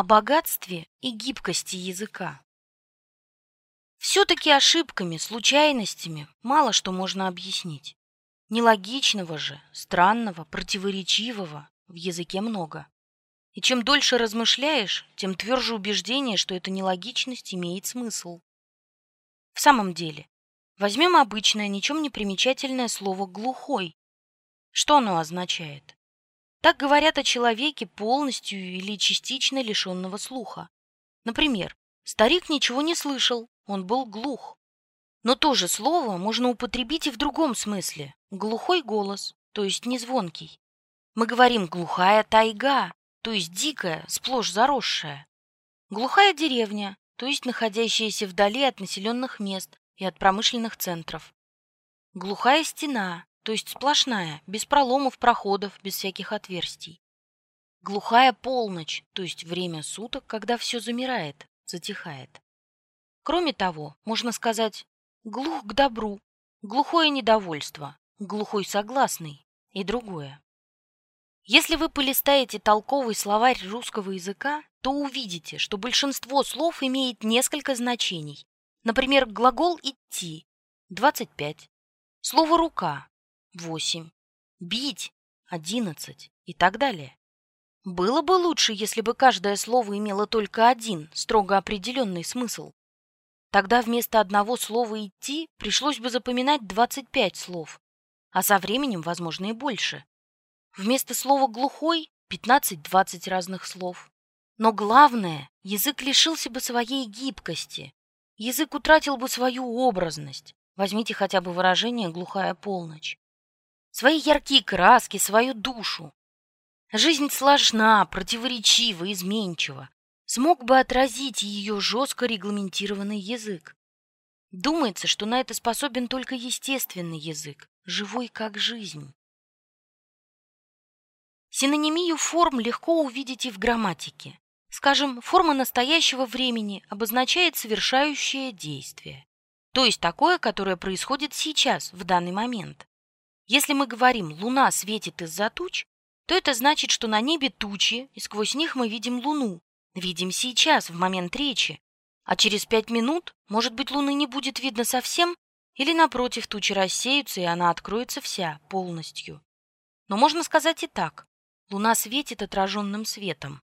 о богатстве и гибкости языка. Все-таки ошибками, случайностями мало что можно объяснить. Нелогичного же, странного, противоречивого в языке много. И чем дольше размышляешь, тем тверже убеждение, что эта нелогичность имеет смысл. В самом деле, возьмем обычное, ничем не примечательное слово «глухой». Что оно означает? Так говорят о человеке полностью или частично лишенного слуха. Например, старик ничего не слышал, он был глух. Но то же слово можно употребить и в другом смысле. Глухой голос, то есть незвонкий. Мы говорим «глухая тайга», то есть дикая, сплошь заросшая. Глухая деревня, то есть находящаяся вдали от населенных мест и от промышленных центров. Глухая стена, то есть сплошная, без проломов, проходов, без всяких отверстий. Глухая полночь, то есть время суток, когда все замирает, затихает. Кроме того, можно сказать глух к добру, глухое недовольство, глухой согласный и другое. Если вы полистаете толковый словарь русского языка, то увидите, что большинство слов имеет несколько значений. Например, глагол «идти» – 25, слово «рука» – 8, «бить» – 11 и так далее. Было бы лучше, если бы каждое слово имело только один, строго определенный смысл. Тогда вместо одного слова «идти» пришлось бы запоминать 25 слов, а со временем, возможно, и больше. Вместо слова «глухой» 15-20 разных слов. Но главное, язык лишился бы своей гибкости. Язык утратил бы свою образность. Возьмите хотя бы выражение «глухая полночь». Свои яркие краски, свою душу. Жизнь сложна, противоречива, изменчива смог бы отразить ее жестко регламентированный язык. Думается, что на это способен только естественный язык, живой как жизнь. Синонимию форм легко увидеть и в грамматике. Скажем, форма настоящего времени обозначает совершающее действие, то есть такое, которое происходит сейчас, в данный момент. Если мы говорим «луна светит из-за туч», то это значит, что на небе тучи, и сквозь них мы видим луну, видим сейчас, в момент речи. А через пять минут, может быть, Луны не будет видно совсем, или, напротив, тучи рассеются, и она откроется вся, полностью. Но можно сказать и так. Луна светит отраженным светом.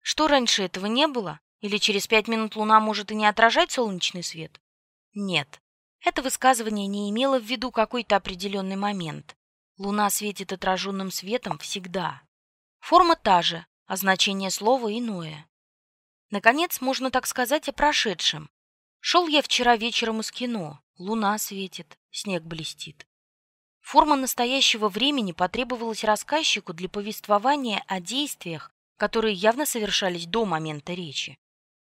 Что раньше этого не было? Или через пять минут Луна может и не отражать солнечный свет? Нет. Это высказывание не имело в виду какой-то определенный момент. Луна светит отраженным светом всегда. Форма та же, а значение слова иное. Наконец, можно так сказать о прошедшем. Шел я вчера вечером из кино. Луна светит, снег блестит. Форма настоящего времени потребовалась рассказчику для повествования о действиях, которые явно совершались до момента речи.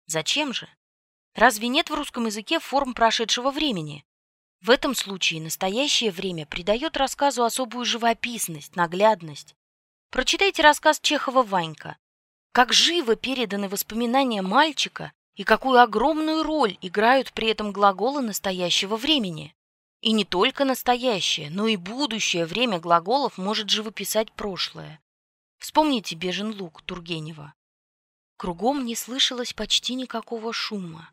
Зачем же? Разве нет в русском языке форм прошедшего времени? В этом случае настоящее время придает рассказу особую живописность, наглядность. Прочитайте рассказ Чехова «Ванька». Как живо переданы воспоминания мальчика и какую огромную роль играют при этом глаголы настоящего времени. И не только настоящее, но и будущее время глаголов может живописать прошлое. Вспомните «Бежен лук» Тургенева. Кругом не слышалось почти никакого шума.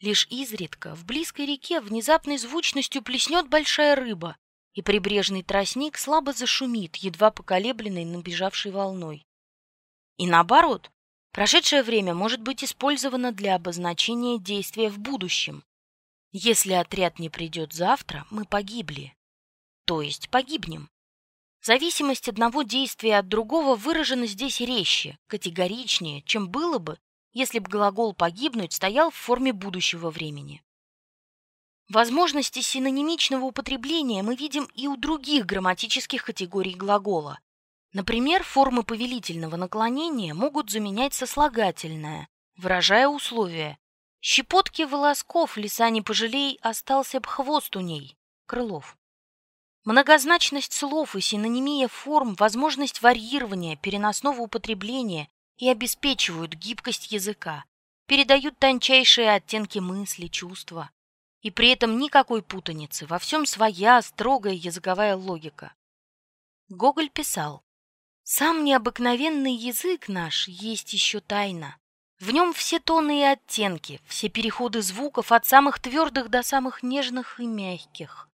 Лишь изредка в близкой реке внезапной звучностью плеснет большая рыба, и прибрежный тростник слабо зашумит, едва поколебленный набежавшей волной. И наоборот, прошедшее время может быть использовано для обозначения действия в будущем. Если отряд не придет завтра, мы погибли. То есть погибнем. Зависимость одного действия от другого выражена здесь резче, категоричнее, чем было бы, если бы глагол «погибнуть» стоял в форме будущего времени. Возможности синонимичного употребления мы видим и у других грамматических категорий глагола, Например, формы повелительного наклонения могут заменять сослагательное, выражая условие. Щепотки волосков лиса не пожалей, остался б хвост у ней. Крылов. Многозначность слов и синонимия форм, возможность варьирования, переносного употребления и обеспечивают гибкость языка, передают тончайшие оттенки мысли, чувства. И при этом никакой путаницы, во всем своя строгая языковая логика. Гоголь писал, сам необыкновенный язык наш есть еще тайна. В нем все тоны и оттенки, все переходы звуков от самых твердых до самых нежных и мягких.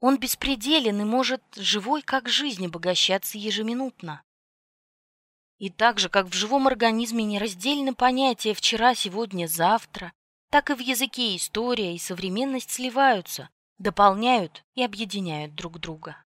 Он беспределен и может, живой как жизнь, обогащаться ежеминутно. И так же, как в живом организме нераздельны понятия «вчера», «сегодня», «завтра», так и в языке история и современность сливаются, дополняют и объединяют друг друга.